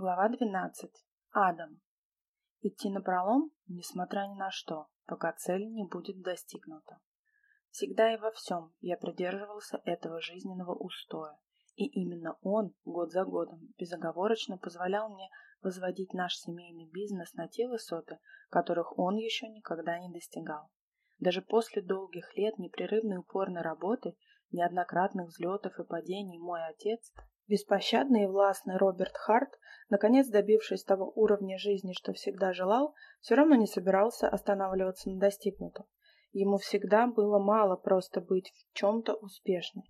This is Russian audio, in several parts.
Глава 12. Адам. Идти на пролом, несмотря ни на что, пока цель не будет достигнута. Всегда и во всем я придерживался этого жизненного устоя, и именно он, год за годом, безоговорочно позволял мне возводить наш семейный бизнес на те высоты, которых он еще никогда не достигал. Даже после долгих лет непрерывной упорной работы, неоднократных взлетов и падений мой отец Беспощадный и властный Роберт Харт, наконец добившись того уровня жизни, что всегда желал, все равно не собирался останавливаться на достигнутом. Ему всегда было мало просто быть в чем-то успешным.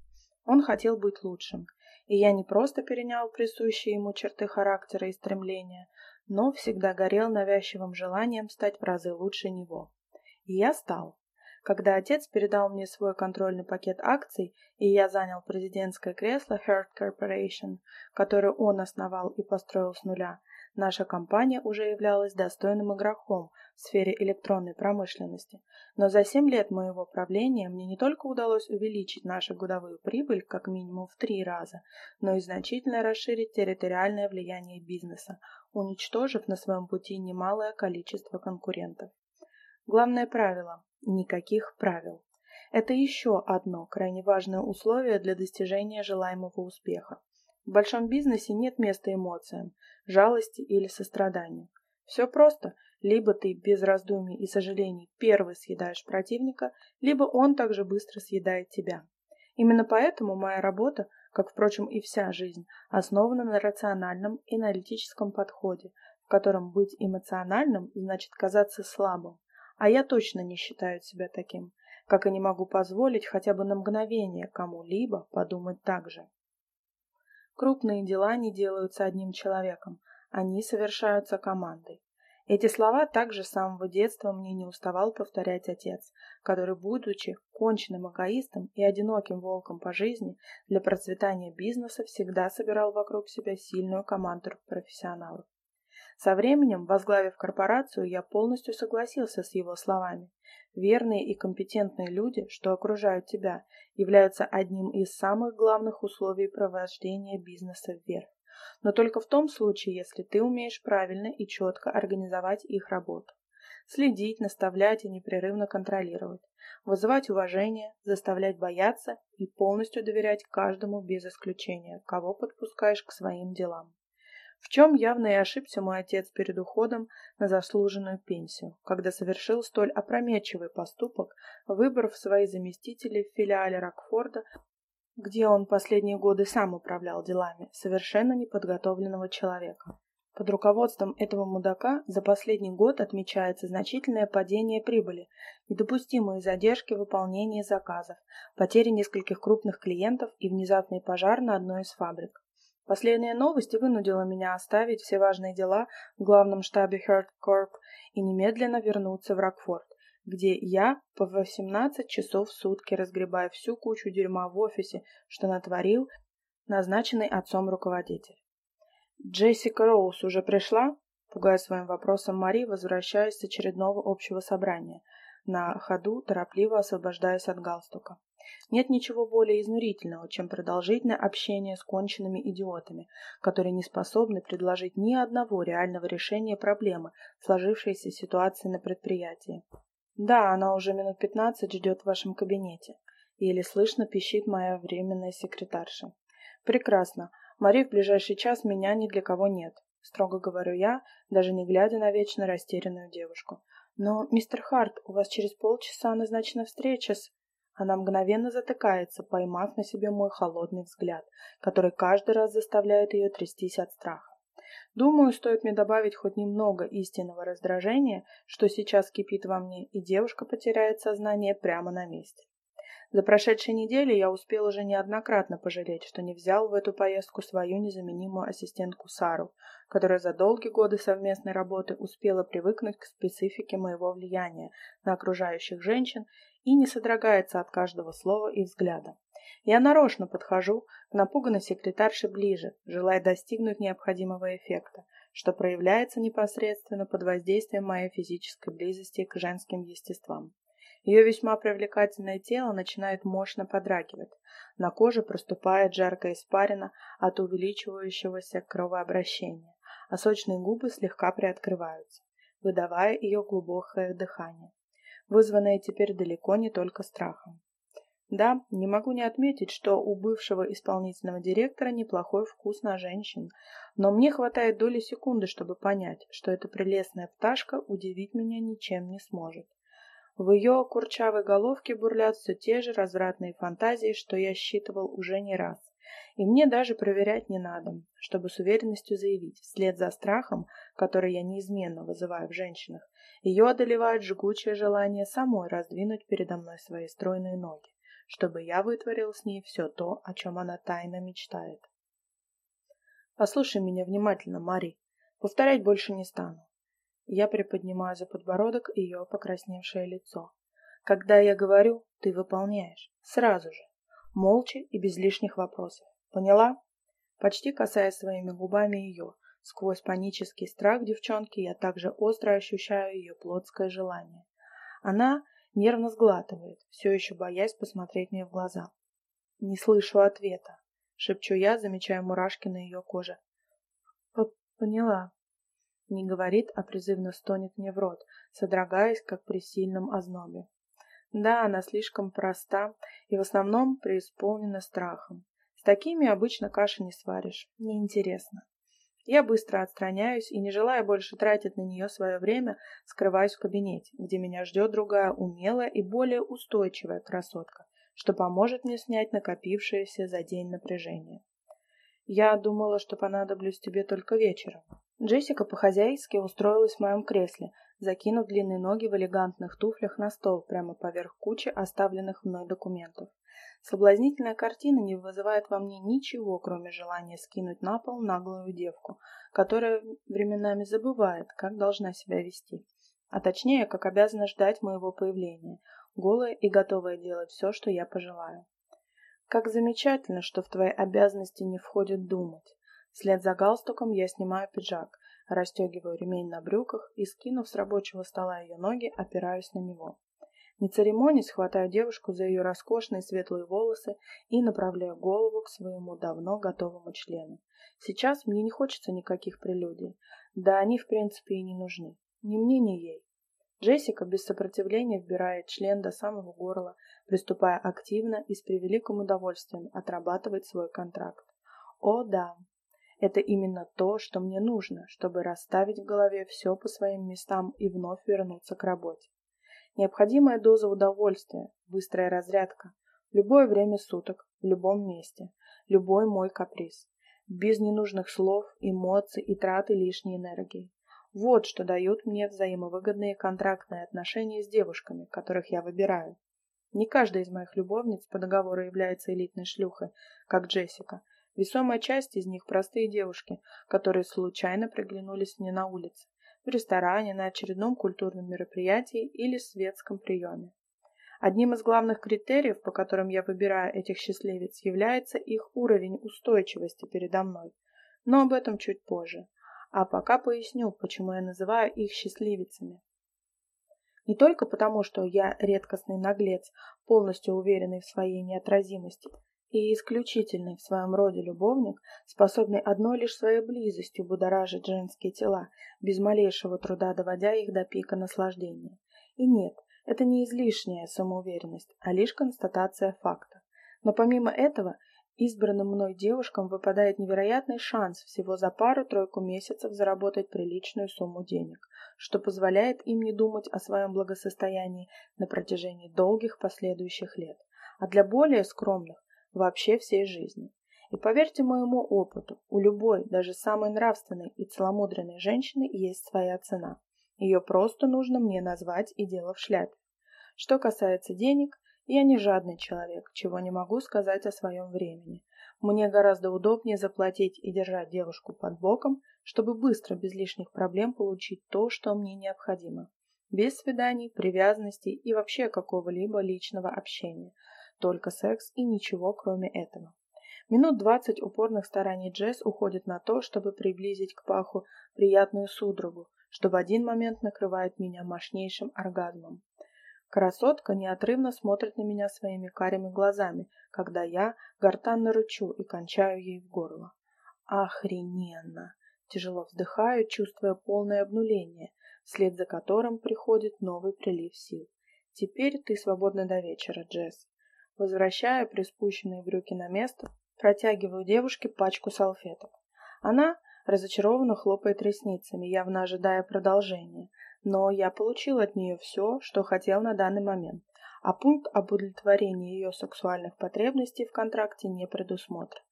Он хотел быть лучшим. И я не просто перенял присущие ему черты характера и стремления, но всегда горел навязчивым желанием стать в разы лучше него. И я стал. Когда отец передал мне свой контрольный пакет акций, и я занял президентское кресло Heart Corporation, которое он основал и построил с нуля, наша компания уже являлась достойным игроком в сфере электронной промышленности. Но за 7 лет моего правления мне не только удалось увеличить нашу годовую прибыль как минимум в три раза, но и значительно расширить территориальное влияние бизнеса, уничтожив на своем пути немалое количество конкурентов. Главное правило Никаких правил. Это еще одно крайне важное условие для достижения желаемого успеха. В большом бизнесе нет места эмоциям, жалости или состраданию. Все просто. Либо ты без раздумий и сожалений первый съедаешь противника, либо он также быстро съедает тебя. Именно поэтому моя работа, как, впрочем, и вся жизнь, основана на рациональном и аналитическом подходе, в котором быть эмоциональным значит казаться слабым, а я точно не считаю себя таким, как и не могу позволить хотя бы на мгновение кому-либо подумать так же. Крупные дела не делаются одним человеком, они совершаются командой. Эти слова также с самого детства мне не уставал повторять отец, который, будучи конченным эгоистом и одиноким волком по жизни, для процветания бизнеса всегда собирал вокруг себя сильную команду профессионалов. Со временем, возглавив корпорацию, я полностью согласился с его словами. Верные и компетентные люди, что окружают тебя, являются одним из самых главных условий провождения бизнеса вверх. Но только в том случае, если ты умеешь правильно и четко организовать их работу. Следить, наставлять и непрерывно контролировать. Вызывать уважение, заставлять бояться и полностью доверять каждому без исключения, кого подпускаешь к своим делам в чем явно и ошибся мой отец перед уходом на заслуженную пенсию, когда совершил столь опрометчивый поступок, выбрав свои заместители в филиале Рокфорда, где он последние годы сам управлял делами совершенно неподготовленного человека. Под руководством этого мудака за последний год отмечается значительное падение прибыли, недопустимые задержки в выполнении заказов, потери нескольких крупных клиентов и внезапный пожар на одной из фабрик. Последняя новость вынудила меня оставить все важные дела в главном штабе Corp и немедленно вернуться в Рокфорд, где я по 18 часов в сутки разгребаю всю кучу дерьма в офисе, что натворил назначенный отцом руководитель. «Джессика Роуз уже пришла?» Пугая своим вопросом Мари, возвращаясь с очередного общего собрания, на ходу торопливо освобождаясь от галстука. Нет ничего более изнурительного, чем продолжительное общение с конченными идиотами, которые не способны предложить ни одного реального решения проблемы, сложившейся ситуации на предприятии. Да, она уже минут пятнадцать ждет в вашем кабинете. Еле слышно пищит моя временная секретарша. Прекрасно. Мари, в ближайший час меня ни для кого нет. Строго говорю я, даже не глядя на вечно растерянную девушку. Но, мистер Харт, у вас через полчаса назначена встреча с... Она мгновенно затыкается, поймав на себе мой холодный взгляд, который каждый раз заставляет ее трястись от страха. Думаю, стоит мне добавить хоть немного истинного раздражения, что сейчас кипит во мне, и девушка потеряет сознание прямо на месте. За прошедшие недели я успел уже неоднократно пожалеть, что не взял в эту поездку свою незаменимую ассистентку Сару, которая за долгие годы совместной работы успела привыкнуть к специфике моего влияния на окружающих женщин и не содрогается от каждого слова и взгляда. Я нарочно подхожу к напуганной секретарше ближе, желая достигнуть необходимого эффекта, что проявляется непосредственно под воздействием моей физической близости к женским естествам. Ее весьма привлекательное тело начинает мощно подрагивать. На коже проступает жаркая испарина от увеличивающегося кровообращения, а сочные губы слегка приоткрываются, выдавая ее глубокое дыхание, вызванное теперь далеко не только страхом. Да, не могу не отметить, что у бывшего исполнительного директора неплохой вкус на женщин, но мне хватает доли секунды, чтобы понять, что эта прелестная пташка удивить меня ничем не сможет. В ее курчавой головке бурлят все те же развратные фантазии, что я считывал уже не раз. И мне даже проверять не надо, чтобы с уверенностью заявить, вслед за страхом, который я неизменно вызываю в женщинах, ее одолевает жгучее желание самой раздвинуть передо мной свои стройные ноги чтобы я вытворил с ней все то, о чем она тайно мечтает. Послушай меня внимательно, Мари. Повторять больше не стану. Я приподнимаю за подбородок ее покрасневшее лицо. Когда я говорю, ты выполняешь. Сразу же. Молча и без лишних вопросов. Поняла? Почти касаясь своими губами ее, сквозь панический страх девчонки, я также остро ощущаю ее плотское желание. Она Нервно сглатывает, все еще боясь посмотреть мне в глаза. Не слышу ответа. Шепчу я, замечая мурашки на ее коже. Поняла. Не говорит, а призывно стонет мне в рот, содрогаясь, как при сильном ознобе. Да, она слишком проста и в основном преисполнена страхом. С такими обычно каши не сваришь. Неинтересно. Я быстро отстраняюсь и, не желая больше тратить на нее свое время, скрываюсь в кабинете, где меня ждет другая умелая и более устойчивая красотка, что поможет мне снять накопившееся за день напряжение. Я думала, что понадоблюсь тебе только вечером. Джессика по-хозяйски устроилась в моем кресле, закинув длинные ноги в элегантных туфлях на стол прямо поверх кучи оставленных мной документов. Соблазнительная картина не вызывает во мне ничего, кроме желания скинуть на пол наглую девку, которая временами забывает, как должна себя вести, а точнее, как обязана ждать моего появления, голая и готовая делать все, что я пожелаю. Как замечательно, что в твои обязанности не входит думать. Вслед за галстуком я снимаю пиджак, расстегиваю ремень на брюках и, скинув с рабочего стола ее ноги, опираюсь на него. Не церемонясь, хватаю девушку за ее роскошные светлые волосы и направляю голову к своему давно готовому члену. Сейчас мне не хочется никаких прелюдий. Да они, в принципе, и не нужны. Ни мне, ни ей. Джессика без сопротивления вбирает член до самого горла, приступая активно и с превеликим удовольствием отрабатывать свой контракт. О да, это именно то, что мне нужно, чтобы расставить в голове все по своим местам и вновь вернуться к работе. Необходимая доза удовольствия, быстрая разрядка, любое время суток, в любом месте, любой мой каприз, без ненужных слов, эмоций и траты лишней энергии. Вот что дают мне взаимовыгодные контрактные отношения с девушками, которых я выбираю. Не каждая из моих любовниц по договору является элитной шлюхой, как Джессика. Весомая часть из них простые девушки, которые случайно приглянулись мне на улице в ресторане, на очередном культурном мероприятии или светском приеме. Одним из главных критериев, по которым я выбираю этих счастливец, является их уровень устойчивости передо мной. Но об этом чуть позже. А пока поясню, почему я называю их счастливицами. Не только потому, что я редкостный наглец, полностью уверенный в своей неотразимости, и исключительный в своем роде любовник, способный одной лишь своей близостью будоражить женские тела, без малейшего труда доводя их до пика наслаждения. И нет, это не излишняя самоуверенность, а лишь констатация факта. Но помимо этого, избранным мной девушкам выпадает невероятный шанс всего за пару-тройку месяцев заработать приличную сумму денег, что позволяет им не думать о своем благосостоянии на протяжении долгих последующих лет. А для более скромных вообще всей жизни. И поверьте моему опыту, у любой, даже самой нравственной и целомудренной женщины есть своя цена. Ее просто нужно мне назвать и дело в шляпе. Что касается денег, я не жадный человек, чего не могу сказать о своем времени. Мне гораздо удобнее заплатить и держать девушку под боком, чтобы быстро, без лишних проблем получить то, что мне необходимо. Без свиданий, привязанностей и вообще какого-либо личного общения – только секс и ничего кроме этого. Минут двадцать упорных стараний Джесс уходит на то, чтобы приблизить к паху приятную судорогу, что в один момент накрывает меня мощнейшим оргазмом. Красотка неотрывно смотрит на меня своими карими глазами, когда я гортанно рычу и кончаю ей в горло. Охрененно! Тяжело вздыхаю, чувствуя полное обнуление, вслед за которым приходит новый прилив сил. Теперь ты свободна до вечера, Джесс. Возвращаю приспущенные брюки на место, протягиваю девушке пачку салфеток. Она разочарованно хлопает ресницами, явно ожидая продолжения. Но я получил от нее все, что хотел на данный момент, а пункт об удовлетворении ее сексуальных потребностей в контракте не предусмотрен.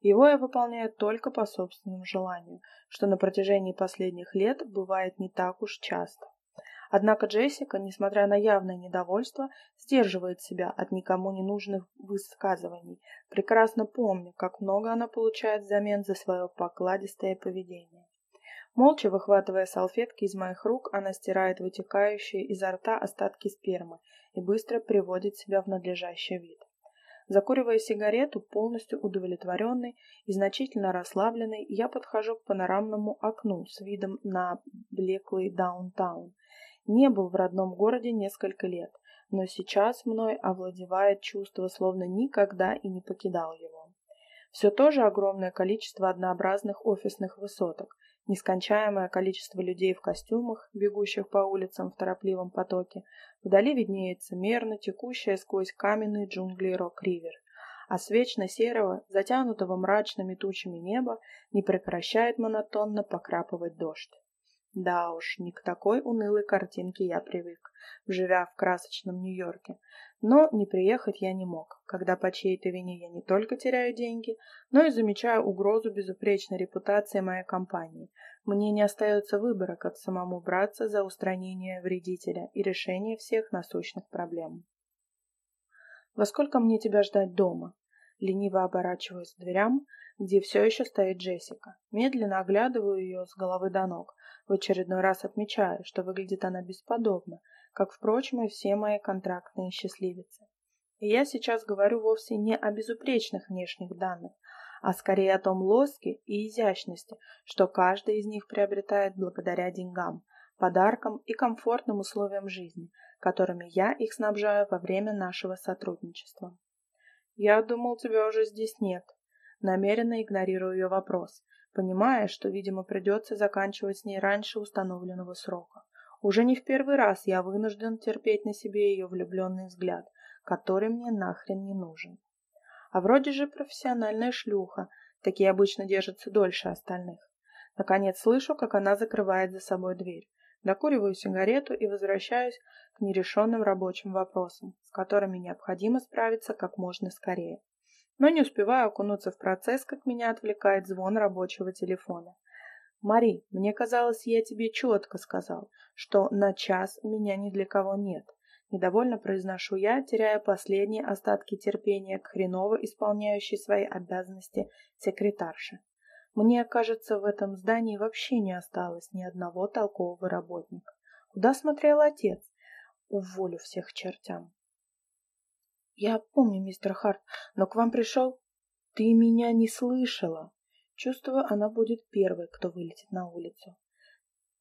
Его я выполняю только по собственному желанию, что на протяжении последних лет бывает не так уж часто. Однако Джессика, несмотря на явное недовольство, сдерживает себя от никому не нужных высказываний, прекрасно помня, как много она получает взамен за свое покладистое поведение. Молча выхватывая салфетки из моих рук, она стирает вытекающие изо рта остатки спермы и быстро приводит себя в надлежащий вид. Закуривая сигарету, полностью удовлетворенный и значительно расслабленный, я подхожу к панорамному окну с видом на блеклый даунтаун. Не был в родном городе несколько лет, но сейчас мной овладевает чувство, словно никогда и не покидал его. Все то же огромное количество однообразных офисных высоток, нескончаемое количество людей в костюмах, бегущих по улицам в торопливом потоке. Вдали виднеется мерно текущая сквозь каменные джунгли Рок-Ривер, а с вечно серого, затянутого мрачными тучами неба не прекращает монотонно покрапывать дождь. Да уж, не к такой унылой картинке я привык, живя в красочном Нью-Йорке. Но не приехать я не мог, когда по чьей-то вине я не только теряю деньги, но и замечаю угрозу безупречной репутации моей компании. Мне не остается выбора, как самому браться за устранение вредителя и решение всех насущных проблем. «Во сколько мне тебя ждать дома?» Лениво оборачиваюсь к дверям, где все еще стоит Джессика. Медленно оглядываю ее с головы до ног, в очередной раз отмечаю, что выглядит она бесподобно, как, впрочем, и все мои контрактные счастливицы. И я сейчас говорю вовсе не о безупречных внешних данных, а скорее о том лоске и изящности, что каждый из них приобретает благодаря деньгам, подаркам и комфортным условиям жизни, которыми я их снабжаю во время нашего сотрудничества. «Я думал, тебя уже здесь нет», намеренно игнорирую ее вопрос, понимая, что, видимо, придется заканчивать с ней раньше установленного срока. Уже не в первый раз я вынужден терпеть на себе ее влюбленный взгляд, который мне нахрен не нужен. А вроде же профессиональная шлюха, такие обычно держатся дольше остальных. Наконец слышу, как она закрывает за собой дверь. Докуриваю сигарету и возвращаюсь к нерешенным рабочим вопросам, с которыми необходимо справиться как можно скорее но не успеваю окунуться в процесс, как меня отвлекает звон рабочего телефона. «Мари, мне казалось, я тебе четко сказал, что на час меня ни для кого нет». Недовольно произношу я, теряя последние остатки терпения к хреново исполняющей свои обязанности секретарше. Мне кажется, в этом здании вообще не осталось ни одного толкового работника. Куда смотрел отец? Уволю всех чертям. «Я помню, мистер Харт, но к вам пришел...» «Ты меня не слышала!» Чувствую, она будет первой, кто вылетит на улицу.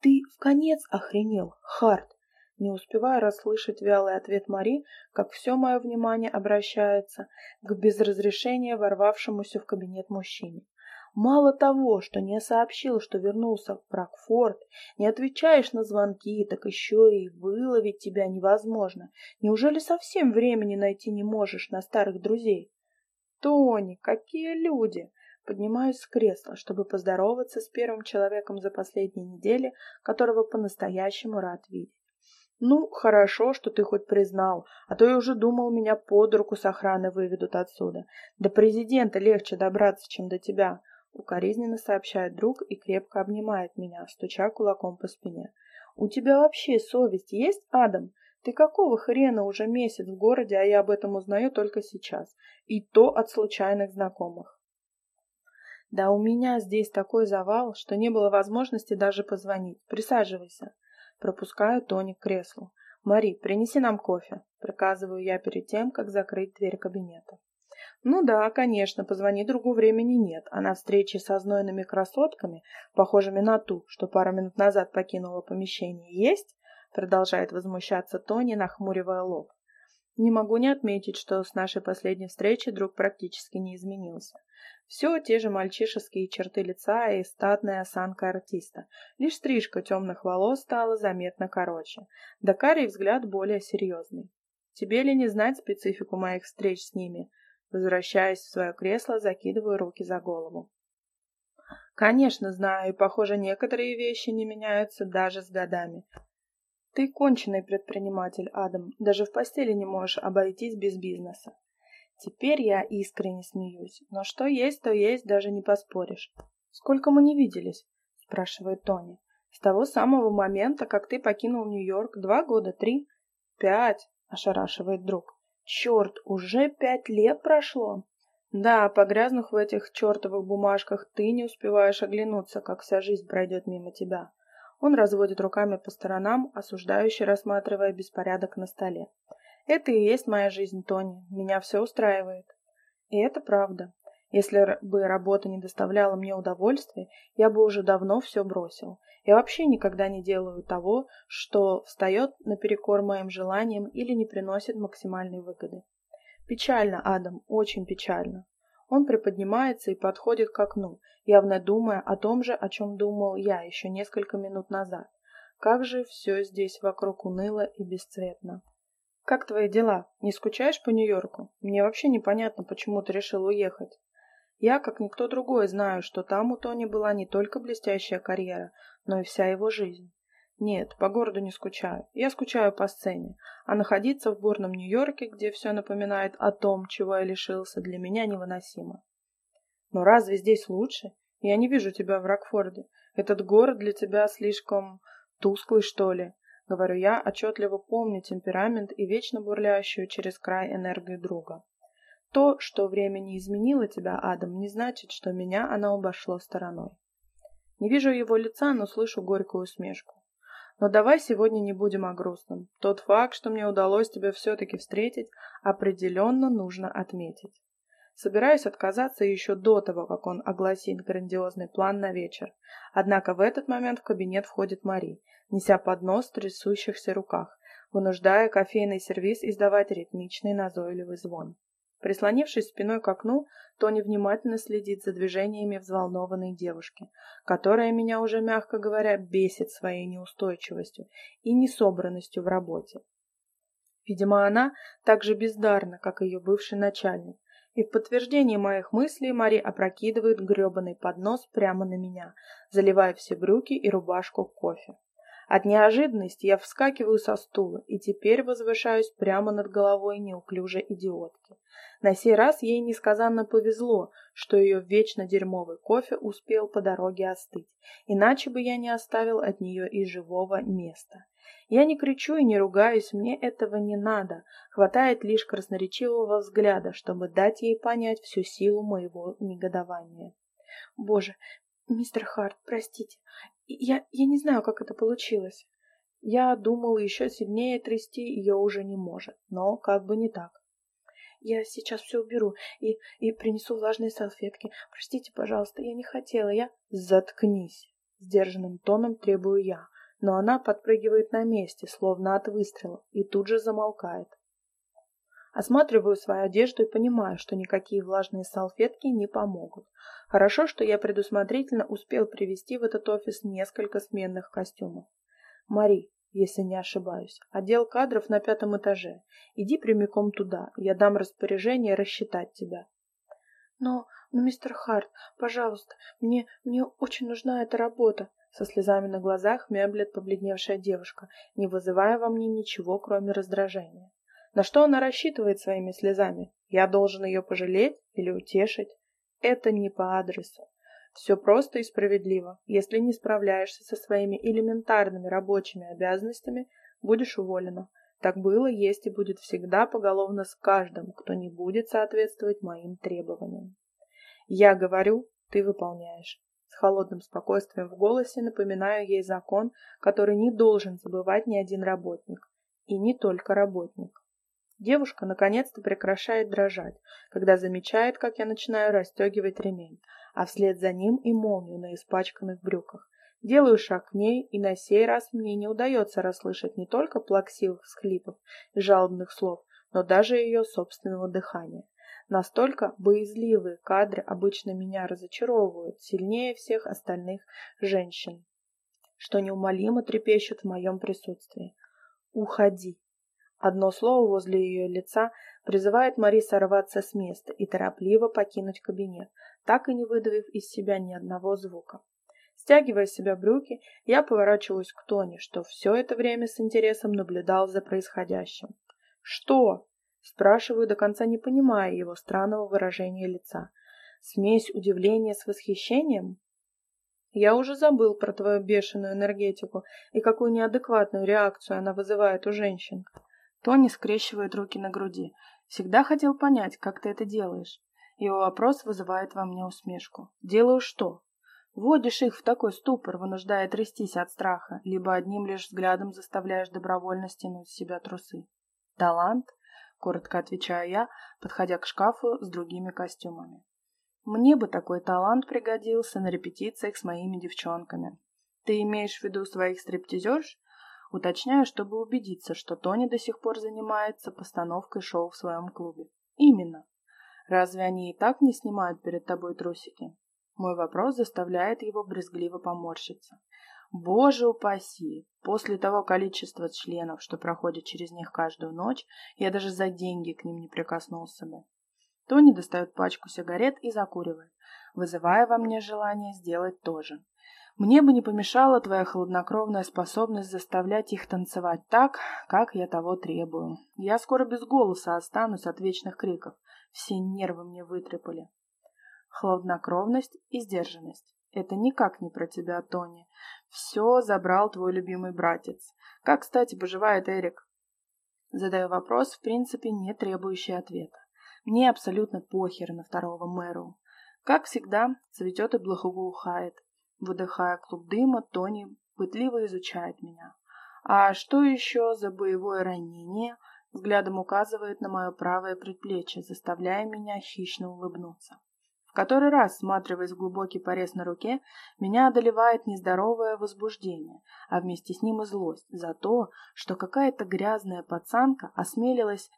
«Ты в конец охренел, Харт!» Не успеваю расслышать вялый ответ Мари, как все мое внимание обращается к без разрешения ворвавшемуся в кабинет мужчине. Мало того, что не сообщил, что вернулся в Фракфорт, не отвечаешь на звонки, так еще и выловить тебя невозможно. Неужели совсем времени найти не можешь на старых друзей? Тони, какие люди! Поднимаюсь с кресла, чтобы поздороваться с первым человеком за последние недели, которого по-настоящему рад видеть. Ну, хорошо, что ты хоть признал, а то я уже думал, меня под руку с охраны выведут отсюда. До президента легче добраться, чем до тебя. Укоризненно сообщает друг и крепко обнимает меня, стуча кулаком по спине. «У тебя вообще совесть есть, Адам? Ты какого хрена уже месяц в городе, а я об этом узнаю только сейчас? И то от случайных знакомых». «Да у меня здесь такой завал, что не было возможности даже позвонить. Присаживайся». Пропускаю Тони к креслу. «Мари, принеси нам кофе», — приказываю я перед тем, как закрыть дверь кабинета. Ну да, конечно, позвонить другу времени нет, а на встрече со знойными красотками, похожими на ту, что пару минут назад покинула помещение, есть? Продолжает возмущаться Тони, нахмуривая лоб. Не могу не отметить, что с нашей последней встречи друг практически не изменился. Все те же мальчишеские черты лица и статная осанка артиста. Лишь стрижка темных волос стала заметно короче, да карий взгляд более серьезный. Тебе ли не знать специфику моих встреч с ними? Возвращаясь в свое кресло, закидываю руки за голову. Конечно, знаю, и, похоже, некоторые вещи не меняются даже с годами. Ты конченый предприниматель, Адам, даже в постели не можешь обойтись без бизнеса. Теперь я искренне смеюсь, но что есть, то есть, даже не поспоришь. Сколько мы не виделись? спрашивает Тони. С того самого момента, как ты покинул Нью-Йорк, два года, три, пять, ошарашивает друг. Черт, уже пять лет прошло. Да, погрязнув в этих чертовых бумажках, ты не успеваешь оглянуться, как вся жизнь пройдет мимо тебя. Он разводит руками по сторонам, осуждающе рассматривая беспорядок на столе. Это и есть моя жизнь, Тони. Меня все устраивает. И это правда. Если бы работа не доставляла мне удовольствия, я бы уже давно все бросил. Я вообще никогда не делаю того, что встает наперекор моим желаниям или не приносит максимальной выгоды. Печально, Адам, очень печально. Он приподнимается и подходит к окну, явно думая о том же, о чем думал я еще несколько минут назад. Как же все здесь вокруг уныло и бесцветно. «Как твои дела? Не скучаешь по Нью-Йорку? Мне вообще непонятно, почему ты решил уехать. Я, как никто другой, знаю, что там у Тони была не только блестящая карьера, но и вся его жизнь. Нет, по городу не скучаю. Я скучаю по сцене. А находиться в бурном Нью-Йорке, где все напоминает о том, чего я лишился, для меня невыносимо. Но разве здесь лучше? Я не вижу тебя в Рокфорде. Этот город для тебя слишком тусклый, что ли? Говорю я, отчетливо помню темперамент и вечно бурлящую через край энергию друга. То, что время не изменило тебя, Адам, не значит, что меня она обошло стороной. Не вижу его лица, но слышу горькую усмешку. Но давай сегодня не будем о грустном. Тот факт, что мне удалось тебя все-таки встретить, определенно нужно отметить. Собираюсь отказаться еще до того, как он огласит грандиозный план на вечер. Однако в этот момент в кабинет входит Мари, неся поднос в трясущихся руках, вынуждая кофейный сервиз издавать ритмичный назойливый звон. Прислонившись спиной к окну, Тони внимательно следит за движениями взволнованной девушки, которая меня уже, мягко говоря, бесит своей неустойчивостью и несобранностью в работе. Видимо, она так же бездарна, как ее бывший начальник, и в подтверждение моих мыслей Мари опрокидывает гребаный поднос прямо на меня, заливая все брюки и рубашку кофе. От неожиданности я вскакиваю со стула и теперь возвышаюсь прямо над головой неуклюжей идиотки. На сей раз ей несказанно повезло, что ее вечно дерьмовый кофе успел по дороге остыть, иначе бы я не оставил от нее и живого места. Я не кричу и не ругаюсь, мне этого не надо, хватает лишь красноречивого взгляда, чтобы дать ей понять всю силу моего негодования. Боже, мистер Харт, простите, я, я не знаю, как это получилось. Я думала, еще сильнее трясти ее уже не может, но как бы не так. Я сейчас все уберу и, и принесу влажные салфетки. Простите, пожалуйста, я не хотела, я... Заткнись, сдержанным тоном требую я, но она подпрыгивает на месте, словно от выстрела, и тут же замолкает. Осматриваю свою одежду и понимаю, что никакие влажные салфетки не помогут. Хорошо, что я предусмотрительно успел привезти в этот офис несколько сменных костюмов. Мари, если не ошибаюсь, отдел кадров на пятом этаже. Иди прямиком туда, я дам распоряжение рассчитать тебя. Но, но, мистер Харт, пожалуйста, мне, мне очень нужна эта работа. Со слезами на глазах мямлет побледневшая девушка, не вызывая во мне ничего, кроме раздражения. На что она рассчитывает своими слезами? Я должен ее пожалеть или утешить? Это не по адресу. Все просто и справедливо. Если не справляешься со своими элементарными рабочими обязанностями, будешь уволена. Так было, есть и будет всегда поголовно с каждым, кто не будет соответствовать моим требованиям. Я говорю, ты выполняешь. С холодным спокойствием в голосе напоминаю ей закон, который не должен забывать ни один работник. И не только работник. Девушка наконец-то прекращает дрожать, когда замечает, как я начинаю расстегивать ремень, а вслед за ним и молнию на испачканных брюках. Делаю шаг к ней, и на сей раз мне не удается расслышать не только плаксивых всхлипов и жалобных слов, но даже ее собственного дыхания. Настолько боязливые кадры обычно меня разочаровывают сильнее всех остальных женщин, что неумолимо трепещут в моем присутствии. «Уходи!» Одно слово возле ее лица призывает Мари сорваться с места и торопливо покинуть кабинет, так и не выдавив из себя ни одного звука. Стягивая с себя брюки, я поворачиваюсь к Тони, что все это время с интересом наблюдал за происходящим. «Что?» – спрашиваю, до конца не понимая его странного выражения лица. Смесь удивления с восхищением? Я уже забыл про твою бешеную энергетику и какую неадекватную реакцию она вызывает у женщин. Тони скрещивает руки на груди. Всегда хотел понять, как ты это делаешь. Его вопрос вызывает во мне усмешку. Делаю что? Вводишь их в такой ступор, вынуждая трястись от страха, либо одним лишь взглядом заставляешь добровольно стянуть с себя трусы. «Талант?» — коротко отвечаю я, подходя к шкафу с другими костюмами. «Мне бы такой талант пригодился на репетициях с моими девчонками. Ты имеешь в виду своих стриптизерш?» Уточняю, чтобы убедиться, что Тони до сих пор занимается постановкой шоу в своем клубе. «Именно. Разве они и так не снимают перед тобой трусики?» Мой вопрос заставляет его брезгливо поморщиться. Боже упаси! После того количества членов, что проходит через них каждую ночь, я даже за деньги к ним не прикоснулся бы. Тони достает пачку сигарет и закуривает, вызывая во мне желание сделать то же. Мне бы не помешала твоя хладнокровная способность заставлять их танцевать так, как я того требую. Я скоро без голоса останусь от вечных криков. Все нервы мне вытрепали. Хладнокровность и сдержанность. Это никак не про тебя, Тони. Все забрал твой любимый братец. Как, кстати, поживает Эрик? Задаю вопрос, в принципе, не требующий ответа. Мне абсолютно похер на второго мэру. Как всегда, цветет и благоухает. Выдыхая клуб дыма, Тони пытливо изучает меня. А что еще за боевое ранение? Взглядом указывает на мое правое предплечье, заставляя меня хищно улыбнуться который раз, всматриваясь в глубокий порез на руке, меня одолевает нездоровое возбуждение, а вместе с ним и злость за то, что какая-то грязная пацанка осмелилась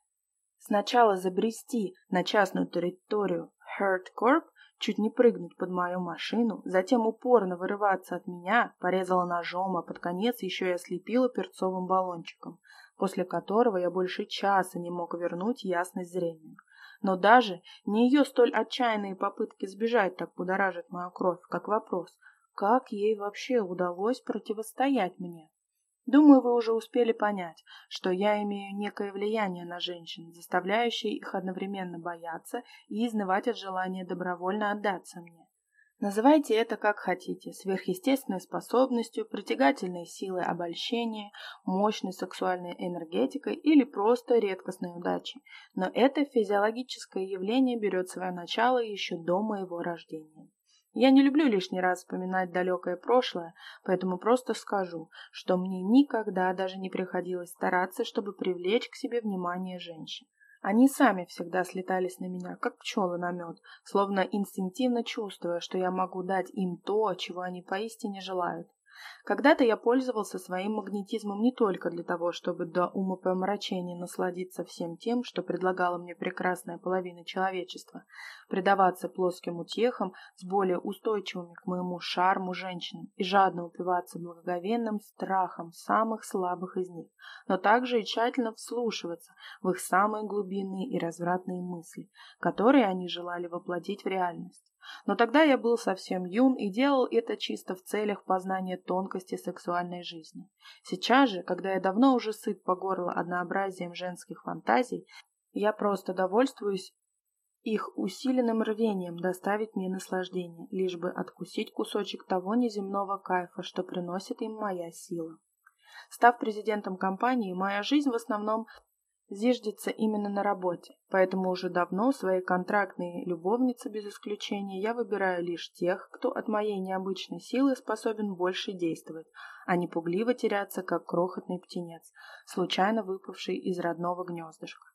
сначала забрести на частную территорию Hurt Corp, чуть не прыгнуть под мою машину, затем упорно вырываться от меня, порезала ножом, а под конец еще и ослепила перцовым баллончиком, после которого я больше часа не мог вернуть ясность зрению. Но даже не ее столь отчаянные попытки сбежать так будоражат мою кровь, как вопрос, как ей вообще удалось противостоять мне. Думаю, вы уже успели понять, что я имею некое влияние на женщин, заставляющее их одновременно бояться и изнывать от желания добровольно отдаться мне. Называйте это как хотите, сверхъестественной способностью, притягательной силой обольщения, мощной сексуальной энергетикой или просто редкостной удачей. Но это физиологическое явление берет свое начало еще до моего рождения. Я не люблю лишний раз вспоминать далекое прошлое, поэтому просто скажу, что мне никогда даже не приходилось стараться, чтобы привлечь к себе внимание женщин. Они сами всегда слетались на меня, как пчелы на мед, словно инстинктивно чувствуя, что я могу дать им то, чего они поистине желают. Когда-то я пользовался своим магнетизмом не только для того, чтобы до умопомрачения насладиться всем тем, что предлагала мне прекрасная половина человечества, предаваться плоским утехам с более устойчивыми к моему шарму женщинам и жадно упиваться благоговенным страхом самых слабых из них, но также и тщательно вслушиваться в их самые глубинные и развратные мысли, которые они желали воплотить в реальность. Но тогда я был совсем юн и делал это чисто в целях познания тонкости сексуальной жизни. Сейчас же, когда я давно уже сыт по горло однообразием женских фантазий, я просто довольствуюсь их усиленным рвением доставить мне наслаждение, лишь бы откусить кусочек того неземного кайфа, что приносит им моя сила. Став президентом компании, моя жизнь в основном зиждется именно на работе, поэтому уже давно свои контрактные любовницы без исключения я выбираю лишь тех, кто от моей необычной силы способен больше действовать, а не пугливо теряться, как крохотный птенец, случайно выпавший из родного гнездышка.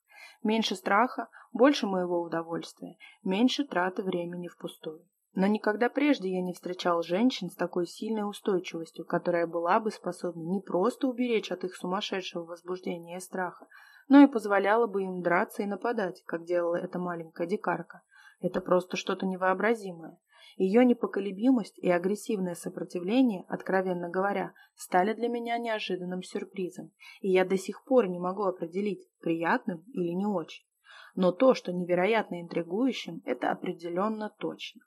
Меньше страха, больше моего удовольствия, меньше траты времени впустую. Но никогда прежде я не встречал женщин с такой сильной устойчивостью, которая была бы способна не просто уберечь от их сумасшедшего возбуждения и страха, но и позволяла бы им драться и нападать, как делала эта маленькая дикарка. Это просто что-то невообразимое. Ее непоколебимость и агрессивное сопротивление, откровенно говоря, стали для меня неожиданным сюрпризом, и я до сих пор не могу определить, приятным или не очень. Но то, что невероятно интригующим, это определенно точно.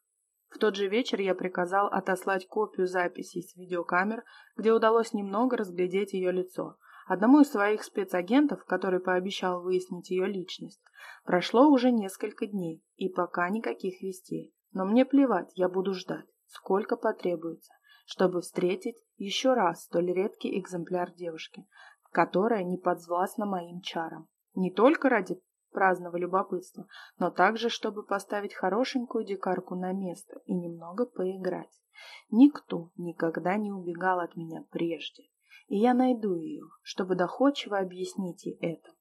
В тот же вечер я приказал отослать копию записей с видеокамер, где удалось немного разглядеть ее лицо, одному из своих спецагентов, который пообещал выяснить ее личность. Прошло уже несколько дней, и пока никаких вестей. Но мне плевать, я буду ждать, сколько потребуется, чтобы встретить еще раз столь редкий экземпляр девушки, которая не подвластна моим чарам. Не только ради праздного любопытства, но также, чтобы поставить хорошенькую дикарку на место и немного поиграть. Никто никогда не убегал от меня прежде, и я найду ее, чтобы доходчиво объяснить ей это.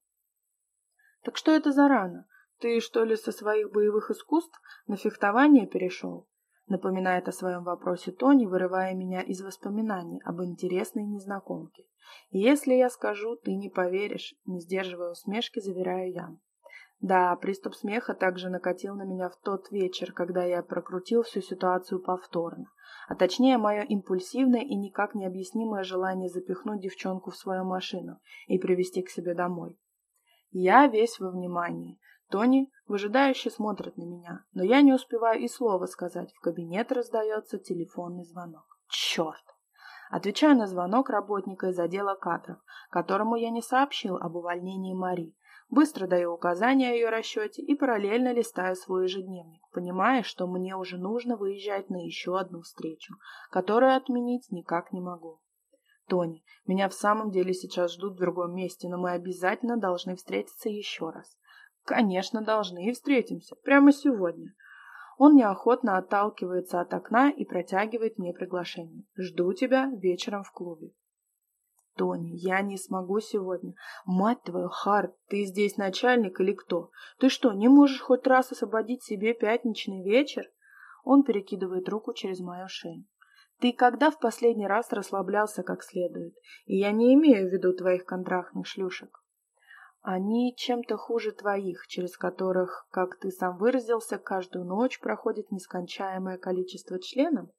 «Так что это за рана? Ты, что ли, со своих боевых искусств на фехтование перешел?» Напоминает о своем вопросе Тони, вырывая меня из воспоминаний об интересной незнакомке. И если я скажу, ты не поверишь, не сдерживая усмешки, заверяю я. Да, приступ смеха также накатил на меня в тот вечер, когда я прокрутил всю ситуацию повторно. А точнее, мое импульсивное и никак не объяснимое желание запихнуть девчонку в свою машину и привезти к себе домой. Я весь во внимании. Тони выжидающе смотрит на меня, но я не успеваю и слова сказать. В кабинет раздается телефонный звонок. Черт! Отвечаю на звонок работника из отдела кадров, которому я не сообщил об увольнении Мари, Быстро даю указания о ее расчете и параллельно листаю свой ежедневник, понимая, что мне уже нужно выезжать на еще одну встречу, которую отменить никак не могу. Тони, меня в самом деле сейчас ждут в другом месте, но мы обязательно должны встретиться еще раз. Конечно, должны и встретимся. Прямо сегодня. Он неохотно отталкивается от окна и протягивает мне приглашение. Жду тебя вечером в клубе. Тони, я не смогу сегодня. Мать твою, Харт, ты здесь начальник или кто? Ты что, не можешь хоть раз освободить себе пятничный вечер? Он перекидывает руку через мою шею. Ты когда в последний раз расслаблялся как следует? И я не имею в виду твоих контрактных шлюшек. Они чем-то хуже твоих, через которых, как ты сам выразился, каждую ночь проходит нескончаемое количество членов?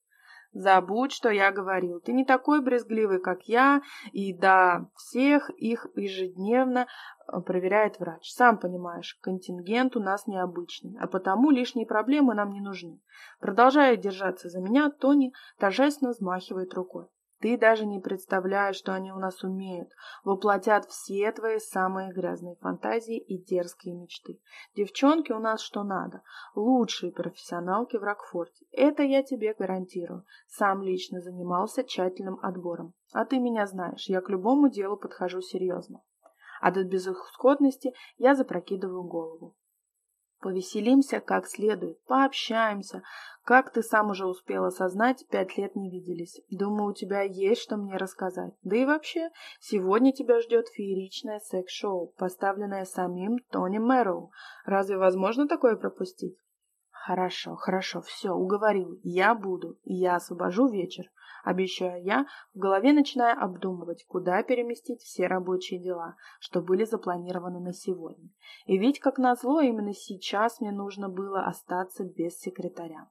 Забудь, что я говорил. Ты не такой брезгливый, как я, и да, всех их ежедневно э, проверяет врач. Сам понимаешь, контингент у нас необычный, а потому лишние проблемы нам не нужны. Продолжая держаться за меня, Тони торжественно взмахивает рукой. Ты даже не представляешь, что они у нас умеют. Воплотят все твои самые грязные фантазии и дерзкие мечты. Девчонки у нас что надо. Лучшие профессионалки в Рокфорте. Это я тебе гарантирую. Сам лично занимался тщательным отбором. А ты меня знаешь, я к любому делу подхожу серьезно. А до безысходности я запрокидываю голову. Повеселимся как следует, пообщаемся. Как ты сам уже успел осознать, пять лет не виделись. Думаю, у тебя есть что мне рассказать. Да и вообще, сегодня тебя ждет фееричное секс-шоу, поставленное самим Тони Мэроу. Разве возможно такое пропустить? Хорошо, хорошо, все, уговорил. Я буду. Я освобожу вечер. Обещаю я, в голове начиная обдумывать, куда переместить все рабочие дела, что были запланированы на сегодня. И ведь, как назло, именно сейчас мне нужно было остаться без секретаря.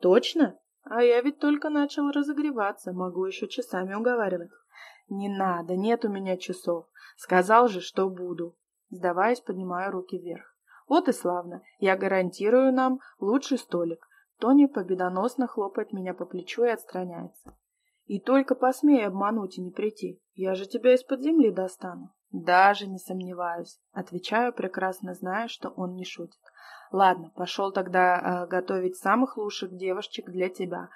Точно? А я ведь только начал разогреваться, могу еще часами уговаривать. Не надо, нет у меня часов. Сказал же, что буду. Сдаваясь, поднимаю руки вверх. Вот и славно. Я гарантирую нам лучший столик. Тони победоносно хлопает меня по плечу и отстраняется. И только посмей обмануть и не прийти. Я же тебя из-под земли достану. Даже не сомневаюсь. Отвечаю, прекрасно зная, что он не шутит. Ладно, пошел тогда э, готовить самых лучших девушек для тебя.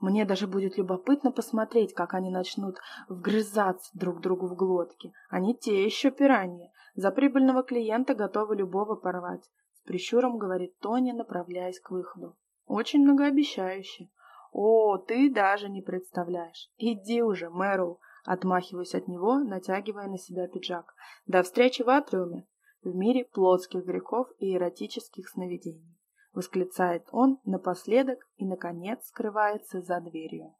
Мне даже будет любопытно посмотреть, как они начнут вгрызаться друг другу в глотки. Они те еще пираньи. За прибыльного клиента готовы любого порвать. С прищуром говорит Тоня, направляясь к выходу. Очень многообещающе. «О, ты даже не представляешь! Иди уже, Мэру!» Отмахиваюсь от него, натягивая на себя пиджак. «До встречи в атриуме, в мире плотских грехов и эротических сновидений!» Восклицает он напоследок и, наконец, скрывается за дверью.